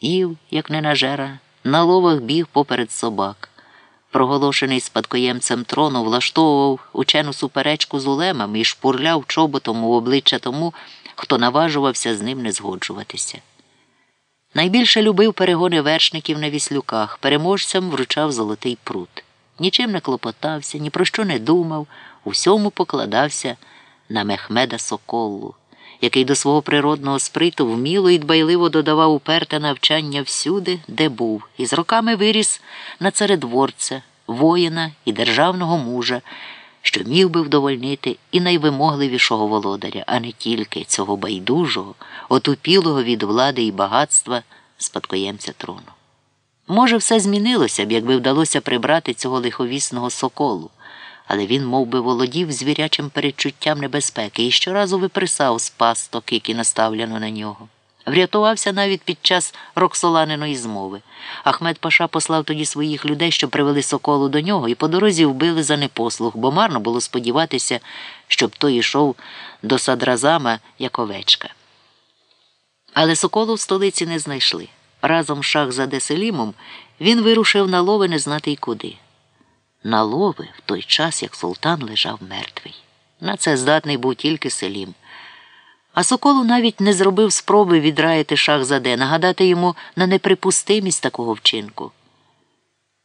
їв, як ненажера, на ловах біг поперед собак. Проголошений спадкоємцем трону, влаштовував учену суперечку з улемами і шпурляв чоботом у обличчя тому, хто наважувався з ним не згоджуватися. Найбільше любив перегони вершників на віслюках, переможцям вручав золотий прут. Нічим не клопотався, ні про що не думав, усьому покладався на Мехмеда Соколу, який до свого природного сприту вміло і дбайливо додавав уперте навчання всюди, де був, і з роками виріс на царедворця, воїна і державного мужа, що міг би вдовольнити і найвимогливішого володаря, а не тільки цього байдужого, отупілого від влади і багатства спадкоємця трону. Може, все змінилося б, якби вдалося прибрати цього лиховісного соколу, але він мов би, володів звірячим передчуттям небезпеки і щоразу виприсав з пасток, які наставлено на нього. Врятувався навіть під час роксоланиної змови. Ахмед Паша послав тоді своїх людей, що привели соколу до нього, і по дорозі вбили за непослух, бо марно було сподіватися, щоб той йшов до садразама як овечка. Але соколу в столиці не знайшли. Разом шах за Деселімом він вирушив на лови не знати й куди. На лови в той час, як султан лежав мертвий. На це здатний був тільки Селім. А Соколу навіть не зробив спроби відраїти шах заде, нагадати йому на неприпустимість такого вчинку.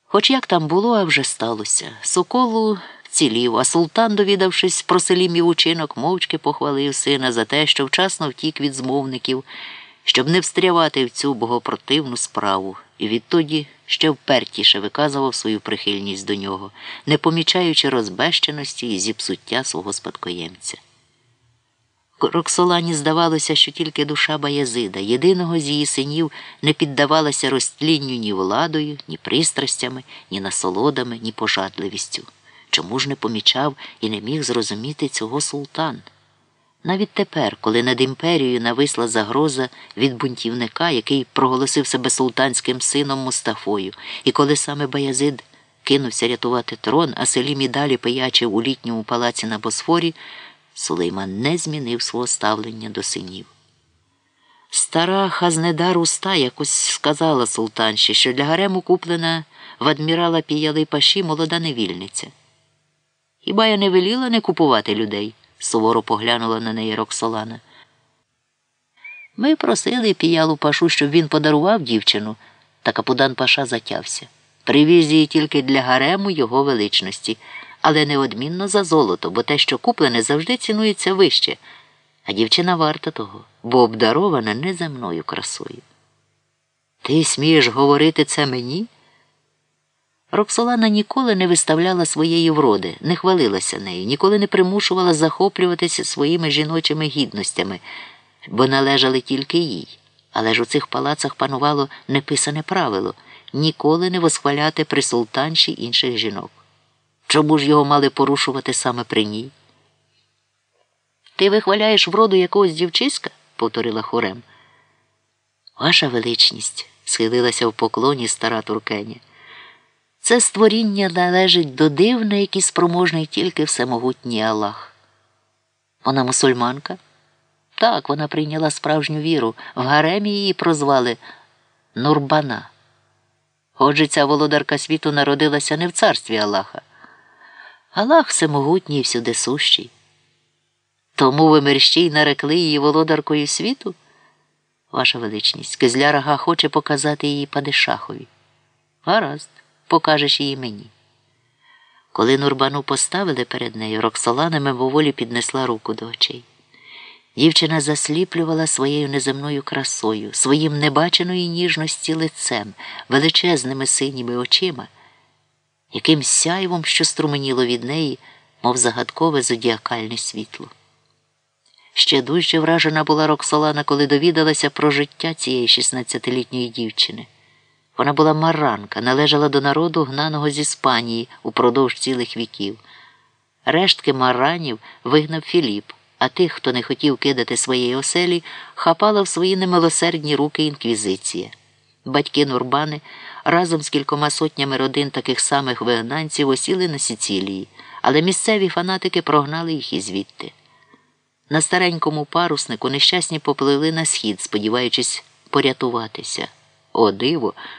Хоч як там було, а вже сталося. Соколу вцілів, а султан, довідавшись про селімів учинок, мовчки похвалив сина за те, що вчасно втік від змовників, щоб не встрявати в цю богопротивну справу, і відтоді ще впертіше виказував свою прихильність до нього, не помічаючи розбещеності і зіпсуття свого спадкоємця. Роксолані здавалося, що тільки душа Баязида, єдиного з її синів, не піддавалася розтлінню ні владою, ні пристрастями, ні насолодами, ні пожадливістю. Чому ж не помічав і не міг зрозуміти цього султан? Навіть тепер, коли над імперією нависла загроза від бунтівника, який проголосив себе султанським сином Мустафою, і коли саме Баязид кинувся рятувати трон, а Селім і далі пиячив у літньому палаці на Босфорі, Сулейман не змінив свого ставлення до синів. Стара Хазнедар уста якось сказала султанші, що для гарему куплена в адмірала Піяли Паші молода невільниця. Хіба я не веліла не купувати людей? Суворо поглянула на неї Роксолана. Ми просили піялу пашу, щоб він подарував дівчину, та капудан паша затявся. Привіз її тільки для гарему його величності але неодмінно за золото, бо те, що куплене, завжди цінується вище, а дівчина варта того, бо обдарована неземною красою. Ти смієш говорити це мені? Роксолана ніколи не виставляла своєї вроди, не хвалилася нею, ніколи не примушувала захоплюватися своїми жіночими гідностями, бо належали тільки їй. Але ж у цих палацах панувало неписане правило ніколи не восхваляти при султанші інших жінок. Чому ж його мали порушувати саме при ній? Ти вихваляєш вроду якогось дівчиська? повторила хорем. Ваша величність, схилилася в поклоні стара туркеня. Це створіння належить до дивна, який спроможний тільки всемогутній Аллах. Вона мусульманка? Так, вона прийняла справжню віру. В гаремі її прозвали Нурбана. Отже, ця володарка світу народилася не в царстві Аллаха. Аллах всемогутній і всюдисущий. Тому ви мерщій нарекли її володаркою світу? Ваша величність, Кизлярага хоче показати її падишахові. Гаразд, покажеш її мені. Коли Нурбану поставили перед нею, Роксолана мимоволі піднесла руку до очей. Дівчина засліплювала своєю неземною красою, своїм небаченої ніжності лицем, величезними синіми очима яким сяйвом, що струменіло від неї, мов загадкове зодіакальне світло. Ще дужче вражена була Роксолана, коли довідалася про життя цієї 16-літньої дівчини. Вона була маранка, належала до народу, гнаного з Іспанії упродовж цілих віків. Рештки маранів вигнав Філіп, а тих, хто не хотів кидати своєї оселі, хапала в свої немилосердні руки інквізиція. Батьки Нурбани разом з кількома сотнями родин таких самих вигнанців осіли на Сіцілії, але місцеві фанатики прогнали їх і звідти. На старенькому паруснику нещасні поплили на схід, сподіваючись порятуватися. О, диво!